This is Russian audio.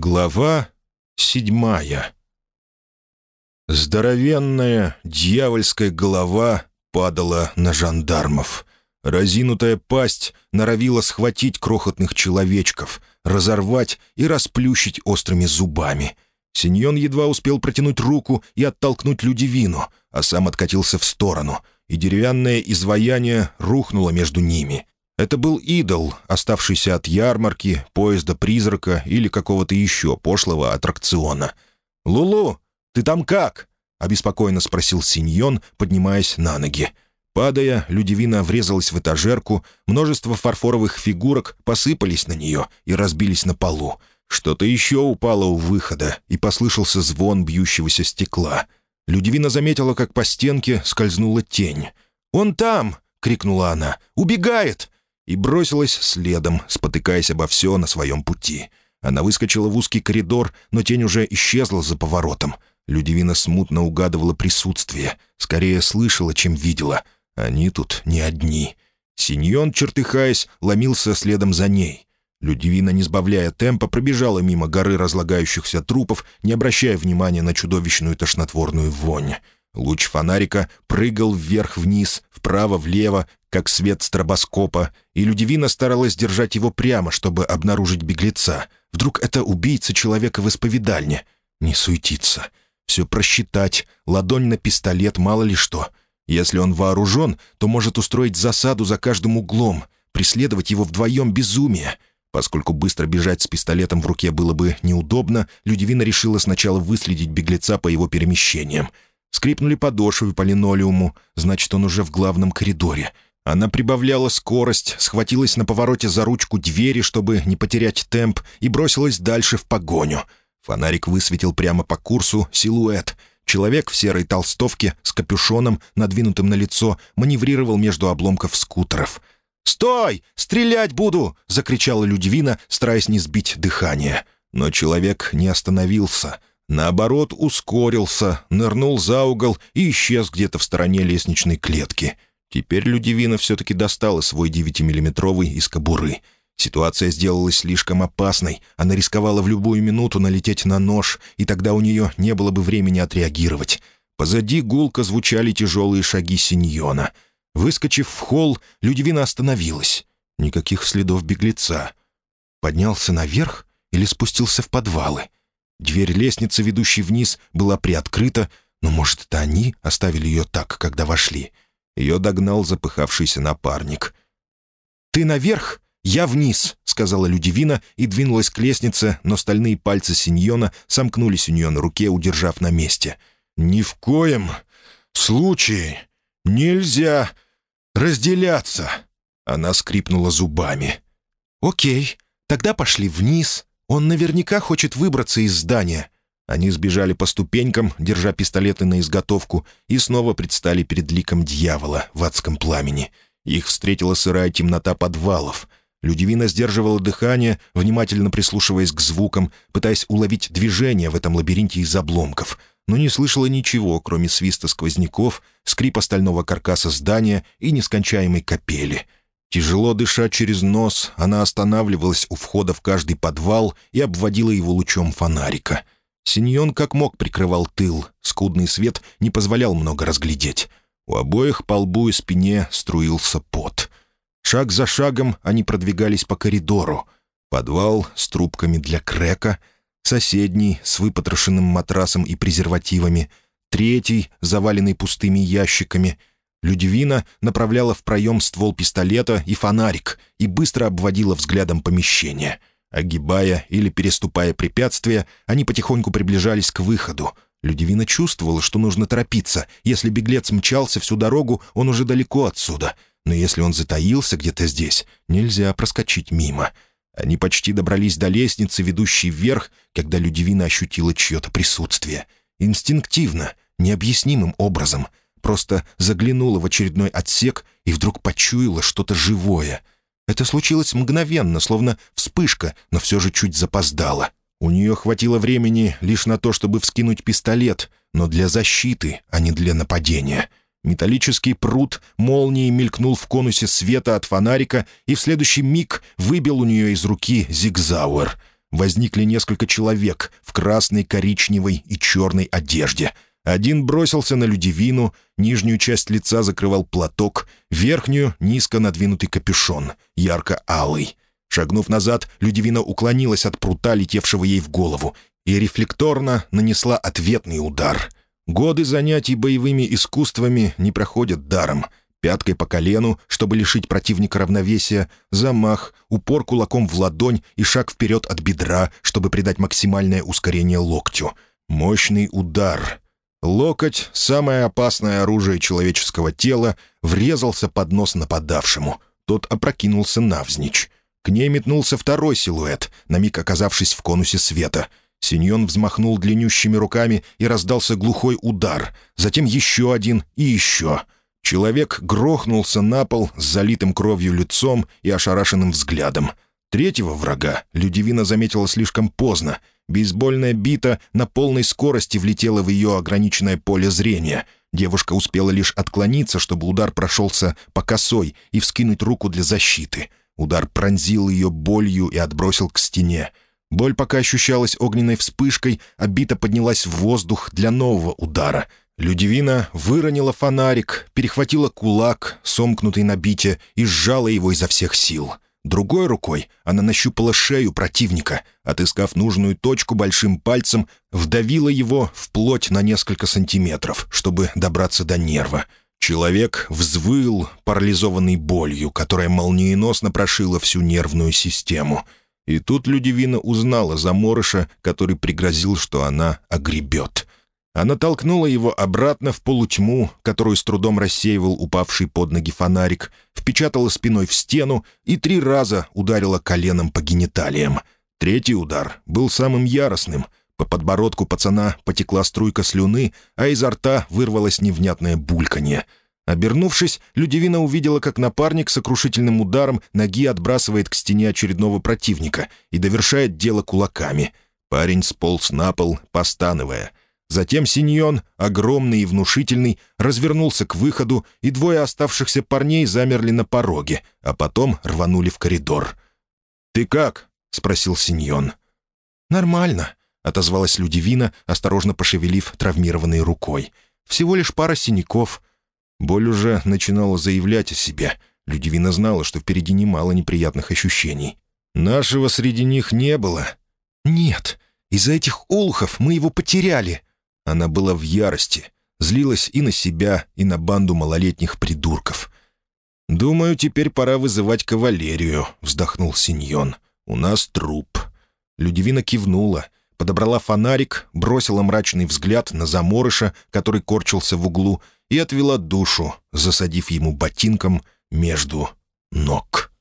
Глава седьмая Здоровенная дьявольская голова падала на жандармов. Разинутая пасть норовила схватить крохотных человечков, разорвать и расплющить острыми зубами. Синьон едва успел протянуть руку и оттолкнуть Людивину, а сам откатился в сторону, и деревянное изваяние рухнуло между ними, это был идол, оставшийся от ярмарки, поезда-призрака или какого-то еще пошлого аттракциона. «Лулу, ты там как?» — обеспокоенно спросил Синьон, поднимаясь на ноги. Падая, Людивина врезалась в этажерку, множество фарфоровых фигурок посыпались на нее и разбились на полу. Что-то еще упало у выхода, и послышался звон бьющегося стекла. Людивина заметила, как по стенке скользнула тень. «Он там!» — крикнула она. «Убегает! И бросилась следом, спотыкаясь обо все на своем пути. Она выскочила в узкий коридор, но тень уже исчезла за поворотом. Людивина смутно угадывала присутствие, скорее слышала, чем видела. Они тут не одни. Синьон, чертыхаясь, ломился следом за ней. Людивина, не сбавляя темпа, пробежала мимо горы разлагающихся трупов, не обращая внимания на чудовищную тошнотворную вонь. Луч фонарика прыгал вверх-вниз, вправо-влево, как свет стробоскопа, и Людивина старалась держать его прямо, чтобы обнаружить беглеца. Вдруг это убийца человека в исповедальне? Не суетиться. Все просчитать, ладонь на пистолет, мало ли что. Если он вооружен, то может устроить засаду за каждым углом, преследовать его вдвоем безумие. Поскольку быстро бежать с пистолетом в руке было бы неудобно, Людивина решила сначала выследить беглеца по его перемещениям — Скрипнули подошвы по линолеуму, значит, он уже в главном коридоре. Она прибавляла скорость, схватилась на повороте за ручку двери, чтобы не потерять темп, и бросилась дальше в погоню. Фонарик высветил прямо по курсу силуэт. Человек в серой толстовке с капюшоном, надвинутым на лицо, маневрировал между обломков скутеров. «Стой! Стрелять буду!» — закричала Людвина, стараясь не сбить дыхание. Но человек не остановился — Наоборот, ускорился, нырнул за угол и исчез где-то в стороне лестничной клетки. Теперь Людивина все-таки достала свой 9-миллиметровый из кобуры. Ситуация сделалась слишком опасной. Она рисковала в любую минуту налететь на нож, и тогда у нее не было бы времени отреагировать. Позади гулко звучали тяжелые шаги Синьона. Выскочив в холл, Людивина остановилась. Никаких следов беглеца. Поднялся наверх или спустился в подвалы — Дверь лестницы, ведущей вниз, была приоткрыта, но, может, это они оставили ее так, когда вошли. Ее догнал запыхавшийся напарник. «Ты наверх, я вниз», — сказала Людивина и двинулась к лестнице, но стальные пальцы Синьона сомкнулись у нее на руке, удержав на месте. «Ни в коем случае нельзя разделяться», — она скрипнула зубами. «Окей, тогда пошли вниз», он наверняка хочет выбраться из здания». Они сбежали по ступенькам, держа пистолеты на изготовку, и снова предстали перед ликом дьявола в адском пламени. Их встретила сырая темнота подвалов. Людивина сдерживала дыхание, внимательно прислушиваясь к звукам, пытаясь уловить движение в этом лабиринте из обломков, но не слышала ничего, кроме свиста сквозняков, скрипа стального каркаса здания и нескончаемой капели — Тяжело дыша через нос, она останавливалась у входа в каждый подвал и обводила его лучом фонарика. Синьон как мог прикрывал тыл, скудный свет не позволял много разглядеть. У обоих по лбу и спине струился пот. Шаг за шагом они продвигались по коридору. Подвал с трубками для крека, соседний с выпотрошенным матрасом и презервативами, третий, заваленный пустыми ящиками — Людивина направляла в проем ствол пистолета и фонарик и быстро обводила взглядом помещение. Огибая или переступая препятствия, они потихоньку приближались к выходу. Людивина чувствовала, что нужно торопиться. Если беглец мчался всю дорогу, он уже далеко отсюда. Но если он затаился где-то здесь, нельзя проскочить мимо. Они почти добрались до лестницы, ведущей вверх, когда Людивина ощутила чье-то присутствие. Инстинктивно, необъяснимым образом — просто заглянула в очередной отсек и вдруг почуяла что-то живое. Это случилось мгновенно, словно вспышка, но все же чуть запоздала. У нее хватило времени лишь на то, чтобы вскинуть пистолет, но для защиты, а не для нападения. Металлический пруд молнией мелькнул в конусе света от фонарика и в следующий миг выбил у нее из руки зигзауэр. возникли несколько человек в красной, коричневой и черной одежде. Один бросился на Людивину, нижнюю часть лица закрывал платок, верхнюю — низко надвинутый капюшон, ярко-алый. Шагнув назад, Людивина уклонилась от прута, летевшего ей в голову, и рефлекторно нанесла ответный удар. Годы занятий боевыми искусствами не проходят даром — пяткой по колену, чтобы лишить противника равновесия, замах, упор кулаком в ладонь и шаг вперед от бедра, чтобы придать максимальное ускорение локтю. Мощный удар. Локоть, самое опасное оружие человеческого тела, врезался под нос нападавшему. Тот опрокинулся навзничь. К ней метнулся второй силуэт, на миг оказавшись в конусе света. Синьон взмахнул длиннющими руками и раздался глухой удар, затем еще один и еще — Человек грохнулся на пол с залитым кровью лицом и ошарашенным взглядом. Третьего врага Людивина заметила слишком поздно. Бейсбольная бита на полной скорости влетела в ее ограниченное поле зрения. Девушка успела лишь отклониться, чтобы удар прошелся по косой и вскинуть руку для защиты. Удар пронзил ее болью и отбросил к стене. Боль пока ощущалась огненной вспышкой, а бита поднялась в воздух для нового удара — Людивина выронила фонарик, перехватила кулак, сомкнутый на бите, и сжала его изо всех сил. Другой рукой она нащупала шею противника, отыскав нужную точку большим пальцем, вдавила его вплоть на несколько сантиметров, чтобы добраться до нерва. Человек взвыл, парализованный болью, которая молниеносно прошила всю нервную систему. И тут Людивина узнала заморыша, который пригрозил, что она огребет. Она толкнула его обратно в полутьму, которую с трудом рассеивал упавший под ноги фонарик, впечатала спиной в стену и три раза ударила коленом по гениталиям. Третий удар был самым яростным. По подбородку пацана потекла струйка слюны, а изо рта вырвалось невнятное бульканье. Обернувшись, Людивина увидела, как напарник сокрушительным ударом ноги отбрасывает к стене очередного противника и довершает дело кулаками. Парень сполз на пол, постановая — Затем Синьон, огромный и внушительный, развернулся к выходу, и двое оставшихся парней замерли на пороге, а потом рванули в коридор. «Ты как?» — спросил Синьон. «Нормально», — отозвалась Людивина, осторожно пошевелив травмированной рукой. «Всего лишь пара синяков». Боль уже начинала заявлять о себе. Людивина знала, что впереди немало неприятных ощущений. «Нашего среди них не было». «Нет, из-за этих олухов мы его потеряли», она была в ярости, злилась и на себя, и на банду малолетних придурков. «Думаю, теперь пора вызывать кавалерию», — вздохнул Синьон. «У нас труп». Людивина кивнула, подобрала фонарик, бросила мрачный взгляд на заморыша, который корчился в углу, и отвела душу, засадив ему ботинком между ног.